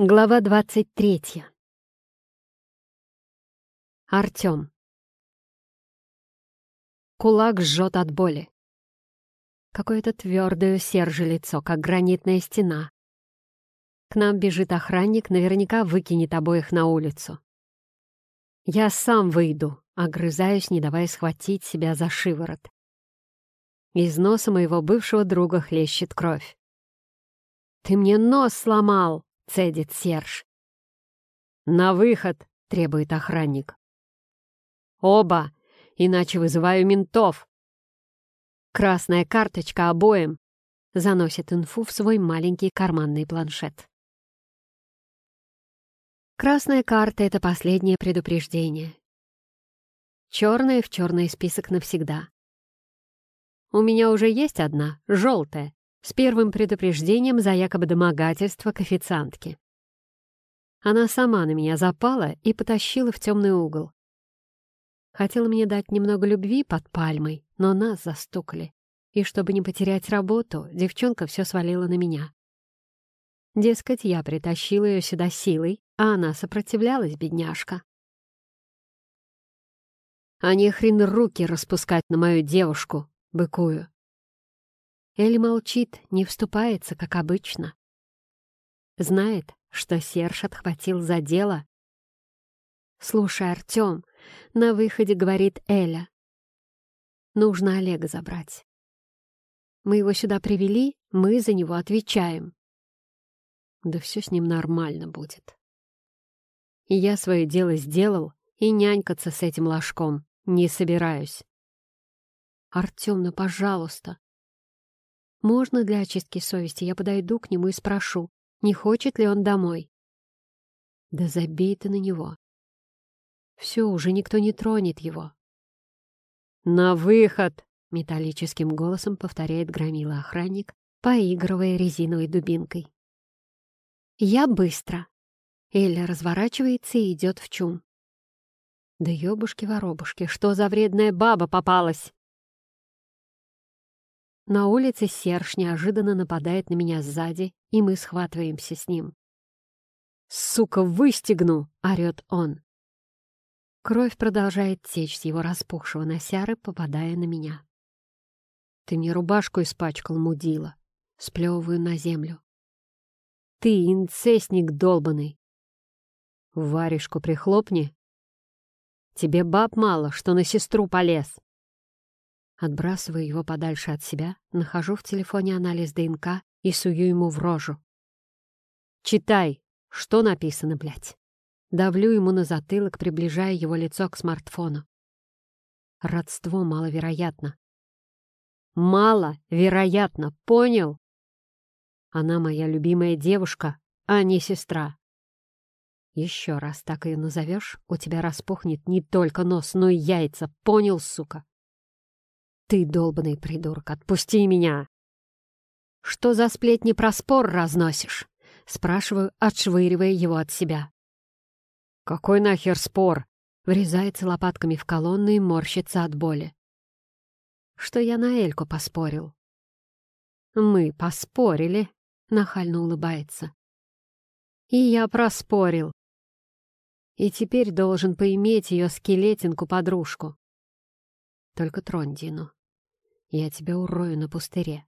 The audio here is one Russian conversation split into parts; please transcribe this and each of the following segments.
Глава двадцать третья. Артём. Кулак жжет от боли. Какое-то твердое серже лицо, как гранитная стена. К нам бежит охранник, наверняка выкинет обоих на улицу. Я сам выйду, огрызаюсь, не давая схватить себя за шиворот. Из носа моего бывшего друга хлещет кровь. «Ты мне нос сломал!» — цедит Серж. «На выход!» — требует охранник. «Оба! Иначе вызываю ментов!» «Красная карточка обоим!» — заносит инфу в свой маленький карманный планшет. Красная карта — это последнее предупреждение. Черная в черный список навсегда. У меня уже есть одна, желтая, с первым предупреждением за якобы домогательство к официантке. Она сама на меня запала и потащила в темный угол. Хотела мне дать немного любви под пальмой, но нас застукали. И чтобы не потерять работу, девчонка все свалила на меня. Дескать, я притащила ее сюда силой, а она сопротивлялась, бедняжка. А не хрен руки распускать на мою девушку, быкую. Эль молчит, не вступается, как обычно. Знает, что Серж отхватил за дело. «Слушай, Артем», — на выходе говорит Эля. «Нужно Олега забрать. Мы его сюда привели, мы за него отвечаем». Да все с ним нормально будет. Я свое дело сделал, и нянькаться с этим ложком не собираюсь. «Артем, ну, пожалуйста, можно для очистки совести я подойду к нему и спрошу, не хочет ли он домой? Да забей ты на него. Все, уже никто не тронет его. «На выход!» — металлическим голосом повторяет громила охранник, поигрывая резиновой дубинкой. «Я быстро!» Эля разворачивается и идет в чум. «Да ёбушки-воробушки, что за вредная баба попалась!» На улице Серж неожиданно нападает на меня сзади, и мы схватываемся с ним. «Сука, выстегну!» — орёт он. Кровь продолжает течь с его распухшего носяры, попадая на меня. «Ты мне рубашку испачкал, мудила!» Сплёвываю на землю. «Ты инцестник долбанный!» «Варежку прихлопни!» «Тебе баб мало, что на сестру полез!» Отбрасываю его подальше от себя, нахожу в телефоне анализ ДНК и сую ему в рожу. «Читай! Что написано, блядь?» Давлю ему на затылок, приближая его лицо к смартфону. Родство маловероятно. Маловероятно, понял? Она моя любимая девушка, а не сестра. Еще раз так ее назовешь, у тебя распухнет не только нос, но и яйца, понял, сука? «Ты, долбанный придурок, отпусти меня!» «Что за сплетни про спор разносишь?» — спрашиваю, отшвыривая его от себя. «Какой нахер спор?» — врезается лопатками в колонну и морщится от боли. «Что я на Эльку поспорил?» «Мы поспорили», — нахально улыбается. «И я проспорил. И теперь должен поиметь ее скелетинку-подружку. Только тронь Дину. Я тебя урою на пустыре.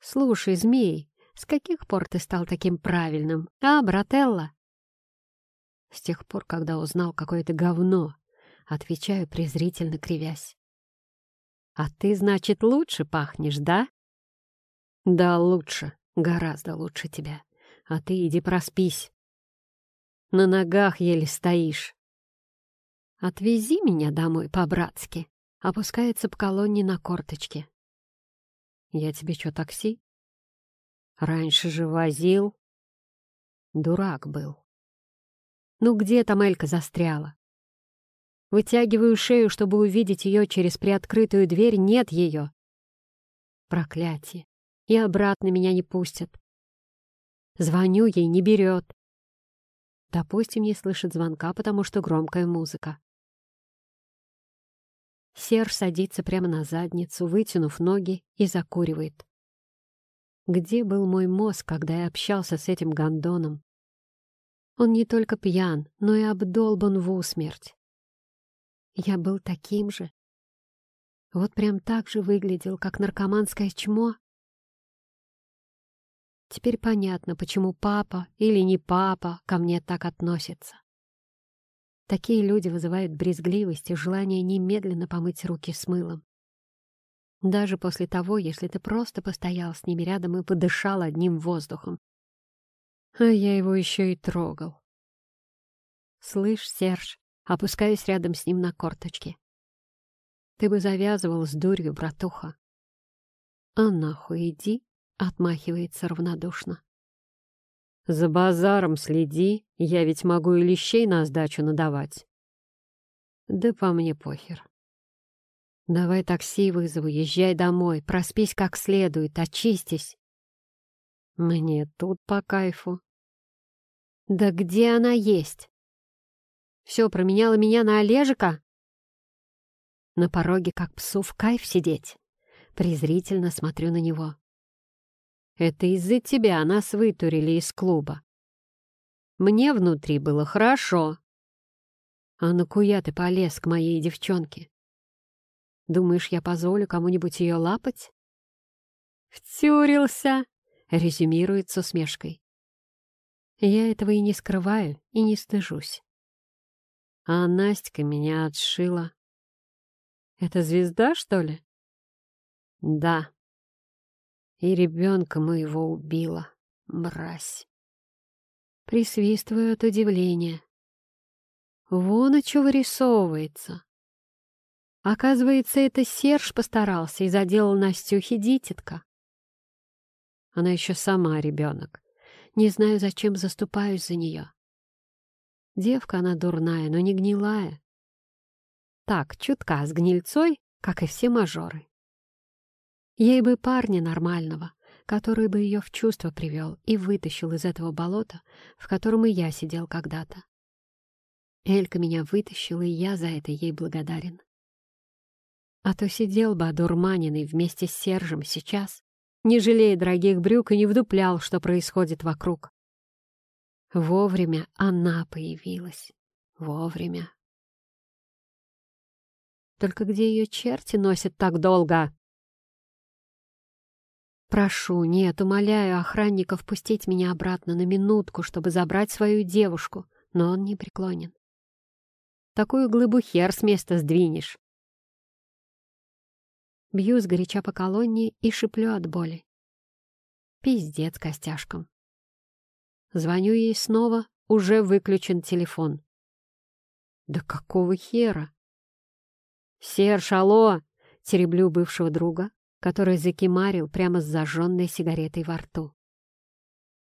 Слушай, змей, с каких пор ты стал таким правильным, а, брателла? С тех пор, когда узнал какое-то говно, отвечаю, презрительно кривясь. А ты, значит, лучше пахнешь, да? Да, лучше, гораздо лучше тебя. А ты иди проспись. На ногах еле стоишь. Отвези меня домой по-братски опускается по колонне на корточки. «Я тебе что, такси?» «Раньше же возил». Дурак был. «Ну где там Элька застряла?» Вытягиваю шею, чтобы увидеть ее через приоткрытую дверь. Нет ее. Проклятие. И обратно меня не пустят. Звоню ей, не берет. Допустим, не слышит звонка, потому что громкая музыка. Серж садится прямо на задницу, вытянув ноги и закуривает. Где был мой мозг, когда я общался с этим гондоном? Он не только пьян, но и обдолбан в усмерть. Я был таким же. Вот прям так же выглядел, как наркоманское чмо. Теперь понятно, почему папа или не папа ко мне так относится. Такие люди вызывают брезгливость и желание немедленно помыть руки с мылом. Даже после того, если ты просто постоял с ними рядом и подышал одним воздухом. А я его еще и трогал. «Слышь, Серж, опускаюсь рядом с ним на корточки. Ты бы завязывал с дурью, братуха». «А нахуй иди», — отмахивается равнодушно. «За базаром следи, я ведь могу и лещей на сдачу надавать». «Да по мне похер». «Давай такси вызову, езжай домой, проспись как следует, очистись». «Мне тут по кайфу». «Да где она есть?» «Все, променяла меня на Олежика?» На пороге, как псу, в кайф сидеть. Презрительно смотрю на него. Это из-за тебя нас вытурили из клуба. Мне внутри было хорошо. А на куя ты полез к моей девчонке? Думаешь, я позволю кому-нибудь ее лапать? «Втюрился!» — резюмирует с усмешкой. Я этого и не скрываю, и не стыжусь. А Настя меня отшила. Это звезда, что ли? Да, и ребенка моего убила, мразь. Присвистываю от удивления. Вон и что вырисовывается. Оказывается, это Серж постарался и заделал Настюхе дитятка. Она еще сама ребенок. Не знаю, зачем заступаюсь за нее. Девка она дурная, но не гнилая. Так, чутка с гнильцой, как и все мажоры. Ей бы парня нормального, который бы ее в чувство привел и вытащил из этого болота, в котором и я сидел когда-то. Элька меня вытащила, и я за это ей благодарен. А то сидел бы одурманенный вместе с Сержем сейчас, не жалея дорогих брюк и не вдуплял, что происходит вокруг. Вовремя она появилась. Вовремя. Только где ее черти носят так долго? Прошу, нет, умоляю охранника впустить меня обратно на минутку, чтобы забрать свою девушку, но он не преклонен. Такую глыбу хер с места сдвинешь. Бью сгоряча по колонне и шиплю от боли. Пиздец костяшкам. Звоню ей снова, уже выключен телефон. Да какого хера? Серж, алло! Тереблю бывшего друга, который закимарил прямо с зажженной сигаретой во рту.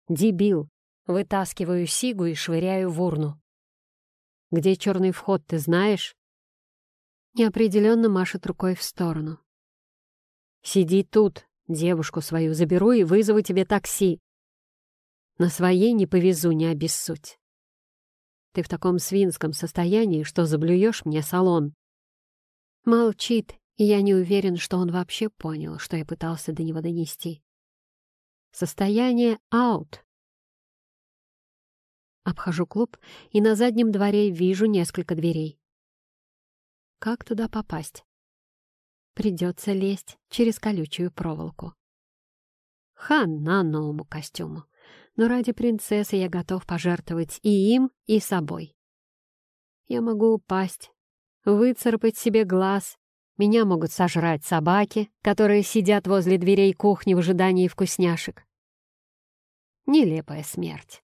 «Дебил!» Вытаскиваю сигу и швыряю в урну. «Где черный вход, ты знаешь?» Неопределенно машет рукой в сторону. «Сиди тут, девушку свою заберу и вызову тебе такси. На своей не повезу, не обессудь. Ты в таком свинском состоянии, что заблюешь мне салон». Молчит, и я не уверен, что он вообще понял, что я пытался до него донести. Состояние аут. Обхожу клуб и на заднем дворе вижу несколько дверей. Как туда попасть? Придется лезть через колючую проволоку. Хана новому костюму. Но ради принцессы я готов пожертвовать и им, и собой. Я могу упасть, выцарапать себе глаз меня могут сожрать собаки, которые сидят возле дверей кухни в ожидании вкусняшек. Нелепая смерть.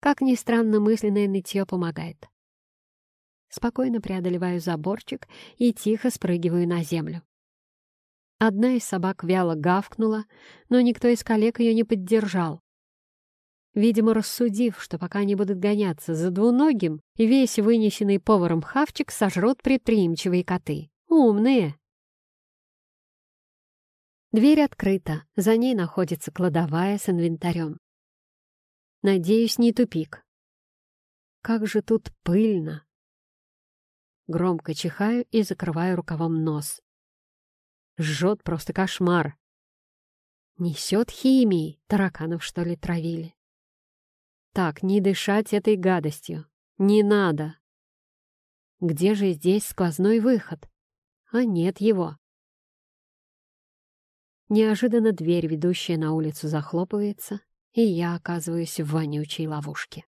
Как ни странно, мысленное нытье помогает. Спокойно преодолеваю заборчик и тихо спрыгиваю на землю. Одна из собак вяло гавкнула, но никто из коллег ее не поддержал. Видимо, рассудив, что пока они будут гоняться за двуногим, весь вынесенный поваром хавчик сожрут предприимчивые коты. Умные! Дверь открыта, за ней находится кладовая с инвентарем. Надеюсь, не тупик. Как же тут пыльно! Громко чихаю и закрываю рукавом нос. Жжет просто кошмар. Несет химией, тараканов что ли травили. Так, не дышать этой гадостью. Не надо. Где же здесь сквозной выход? А нет его. Неожиданно дверь, ведущая на улицу, захлопывается, и я оказываюсь в вонючей ловушке.